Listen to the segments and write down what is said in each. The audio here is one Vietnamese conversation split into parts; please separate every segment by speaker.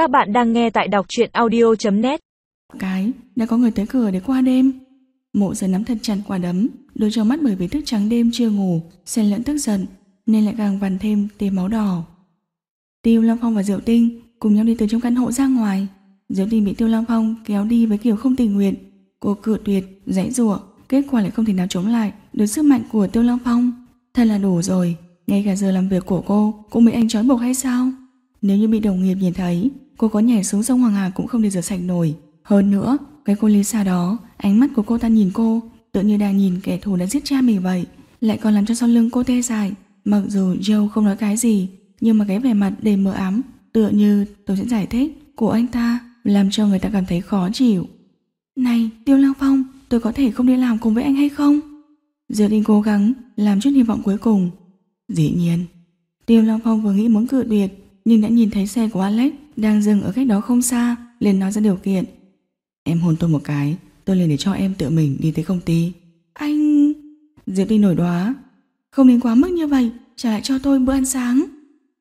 Speaker 1: Các bạn đang nghe tại đọc truyện audio.net
Speaker 2: Cái, đã có người tới cửa để qua đêm. Mộ giờ nắm thật chặt quả đấm, đôi trong mắt bởi vì thức trắng đêm chưa ngủ, xen lẫn tức giận, nên lại càng vằn thêm tia máu đỏ. Tiêu Long Phong và Diệu Tinh cùng nhau đi từ trong căn hộ ra ngoài. Diệu Tinh bị Tiêu Long Phong kéo đi với kiểu không tình nguyện. Cô cự tuyệt, dãy rủa, kết quả lại không thể nào chống lại được sức mạnh của Tiêu Long Phong. Thật là đủ rồi, ngay cả giờ làm việc của cô cũng bị anh trói buộc hay sao? Nếu như bị đồng nghiệp nhìn thấy, cô có nhảy xuống sông Hoàng Hà cũng không để rửa sạch nổi. Hơn nữa, cái cô Lisa đó, ánh mắt của cô ta nhìn cô, tự như đang nhìn kẻ thù đã giết cha mình vậy, lại còn làm cho sau lưng cô tê dại. Mặc dù Joe không nói cái gì, nhưng mà cái vẻ mặt đầy mờ ám, tựa như tôi sẽ giải thích của anh ta, làm cho người ta cảm thấy khó chịu. Này, Tiêu Lang Phong, tôi có thể không đi làm cùng với anh hay không? Diệu Đình cố gắng làm chút hy vọng cuối cùng. Dĩ nhiên, Tiêu Long Phong vừa nghĩ muốn cự tuyệt, nhưng đã nhìn thấy xe của Alex đang dừng ở cách đó không xa, liền nói ra điều kiện. Em hôn tôi một cái, tôi liền để cho em tự mình đi tới công ty. Anh... Diệu Tinh nổi đoá. Không đến quá mức như vậy, trả lại cho tôi bữa ăn sáng.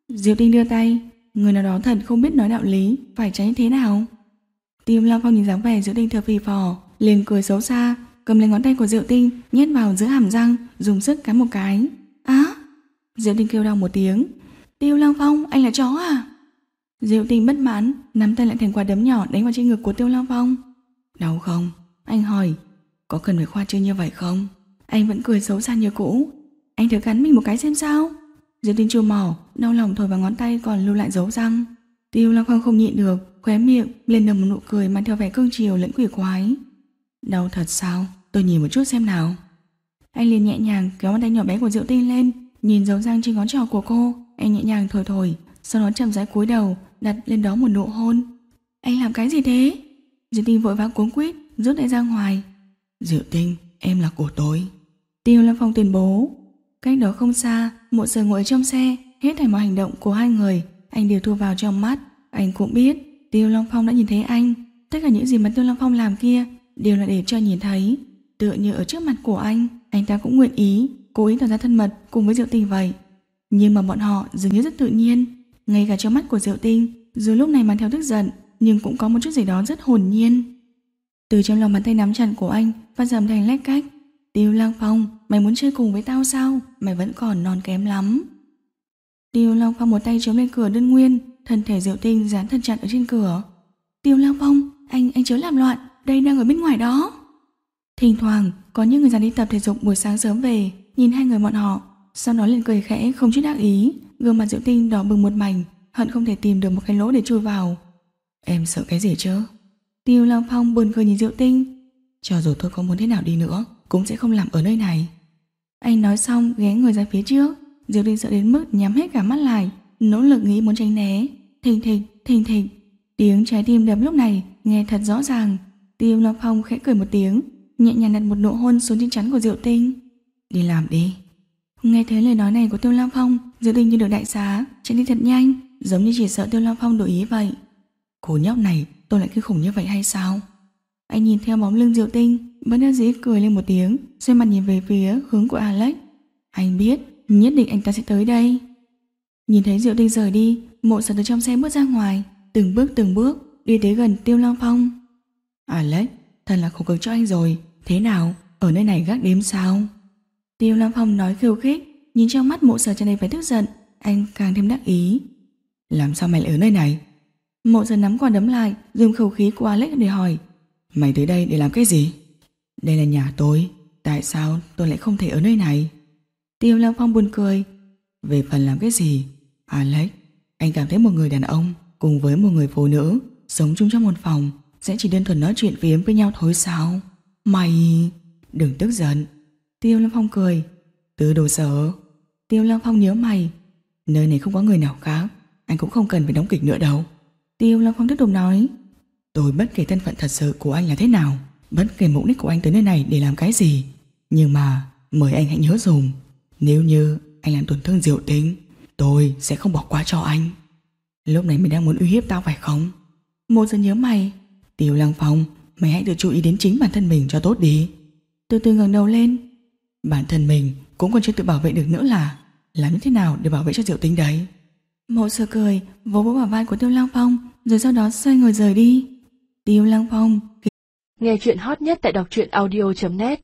Speaker 2: Diệu Tinh đưa tay, người nào đó thật không biết nói đạo lý, phải tránh thế nào. Tim Long Phong nhìn dáng vẻ Diệu Tinh thừa phì phò, liền cười xấu xa, cầm lấy ngón tay của Diệu Tinh, nhét vào giữa hàm răng, dùng sức cắn một cái. Á! Diệu Tinh kêu đau một tiếng. Tiêu Lăng Phong, anh là chó à? Diệu Tinh bất mãn, nắm tay lại thành quả đấm nhỏ đánh vào trên ngực của Tiêu Lăng Phong. Đau không? Anh hỏi. Có cần phải khoa trương như vậy không? Anh vẫn cười xấu xa như cũ. Anh thử cắn mình một cái xem sao? Diệu Tinh chua mỏ, đau lòng thổi vào ngón tay còn lưu lại dấu răng. Tiêu Lăng Phong không nhịn được, khóe miệng lên nở một nụ cười mang theo vẻ cương chiều lẫn quỷ quái. Đau thật sao? Tôi nhìn một chút xem nào. Anh liền nhẹ nhàng kéo bàn tay nhỏ bé của Diệu Tinh lên, nhìn dấu răng trên ngón trỏ của cô, anh nhẹ nhàng thổi thổi, sau đó chậm rãi cúi đầu, đặt lên đó một nụ hôn. Anh làm cái gì thế? Diệu Tinh vội vã cuống quýt, rút tay ra ngoài. Diệu Tinh, em là của tôi. Tiêu Lâm Phong tuyên bố. Cách đó không xa, một giờ ngồi trong xe, hết thảy mọi hành động của hai người, anh đều thu vào trong mắt. Anh cũng biết, Tiêu Long Phong đã nhìn thấy anh. Tất cả những gì mà Tiêu Long Phong làm kia đều là để cho nhìn thấy. Tựa như ở trước mặt của anh, anh ta cũng nguyện ý, cố ý tỏ ra thân mật cùng với Diệu Tinh vậy. Nhưng mà bọn họ dường như rất tự nhiên, ngay cả trong mắt của Diệu Tinh, dù lúc này mang theo tức giận, nhưng cũng có một chút gì đó rất hồn nhiên. Từ trong lòng bàn tay nắm chặt của anh phát dầm thành lách cách. Tiêu Lang Phong, mày muốn chơi cùng với tao sao? Mày vẫn còn non kém lắm. Tiêu Lang Phong một tay chống lên cửa đơn nguyên, thân thể Diệu Tinh dán thật chặt ở trên cửa. Tiêu Lang Phong, anh anh chớ làm loạn, đây đang ở bên ngoài đó. Thỉnh thoảng có những người dàn đi tập thể dục buổi sáng sớm về, nhìn hai người bọn họ, sau đó liền cười khẽ không chút ác ý, gương mặt Diệu Tinh đỏ bừng một mảnh, hận không thể tìm được một cái lỗ để chui vào. Em sợ cái gì chứ? Tiêu Long Phong buồn cười nhìn Diệu Tinh. Cho dù tôi có muốn thế nào đi nữa, cũng sẽ không làm ở nơi này. Anh nói xong ghé người ra phía trước, Diệu Tinh sợ đến mức nhắm hết cả mắt lại, nỗ lực nghĩ muốn tránh né. Thình thịch, thình thịch. Tiếng trái tim đập lúc này nghe thật rõ ràng. Tiêu Long Phong khẽ cười một tiếng, nhẹ nhàng đặt một nụ hôn xuống trên chắn của Diệu Tinh. Đi làm đi. Nghe thấy lời nói này của Tiêu Long Phong, Diệu Tinh như được đại xá, chạy đi thật nhanh, giống như chỉ sợ Tiêu Long Phong đổi ý vậy. Cô nhóc này, tôi lại kinh khủng như vậy hay sao? Anh nhìn theo bóng lưng Diệu Tinh, vẫn đang dĩ cười lên một tiếng, xoay mặt nhìn về phía hướng của Alex. Anh biết, nhất định anh ta sẽ tới đây. Nhìn thấy Diệu Tinh rời đi, mộ sở từ trong xe bước ra ngoài, từng bước từng bước, đi tới gần Tiêu Long Phong. Alex, thật là khổ cực cho anh rồi, thế nào, ở nơi này gác đêm sao? Tiêu Lam Phong nói khiêu khích, nhìn trong mắt mộ sở tràn đầy vẻ tức giận, anh càng thêm đắc ý. Làm sao mày lại ở nơi này? Mộ sở nắm quả đấm lại, dùng khẩu khí của Alex để hỏi. Mày tới đây để làm cái gì? Đây là nhà tôi, tại sao tôi lại không thể ở nơi này? Tiêu Lam Phong buồn cười. Về phần làm cái gì? Alex, anh cảm thấy một người đàn ông cùng với một người phụ nữ sống chung trong một phòng sẽ chỉ đơn thuần nói chuyện phiếm với nhau thôi sao? Mày... Đừng tức giận. Tiêu Lâm Phong cười. Từ đồ sở. Tiêu Lâm Phong nhớ mày. Nơi này không có người nào khác. Anh cũng không cần phải đóng kịch nữa đâu. Tiêu Lâm Phong tiếp tục nói. Tôi bất kể thân phận thật sự của anh là thế nào. Bất kể mục đích của anh tới nơi này để làm cái gì. Nhưng mà mời anh hãy nhớ dùng. Nếu như anh làm tổn thương diệu tính, Tôi sẽ không bỏ qua cho anh Lúc này mày đang muốn uy hiếp tao phải không Một giờ nhớ mày Tiêu Lăng Phong, Mày hãy tự chú ý đến chính bản thân mình cho tốt đi Từ từ ngẩng đầu lên Bản thân mình cũng còn chưa tự bảo vệ được nữa là Làm như thế nào để bảo vệ cho diệu tính đấy Mộ sở cười, vỗ vỗ bảo vai của Tiêu Lăng Phong, rồi sau đó xoay người rời đi. Tiêu Lăng Phong
Speaker 1: Nghe chuyện hot nhất tại đọc truyện audio.net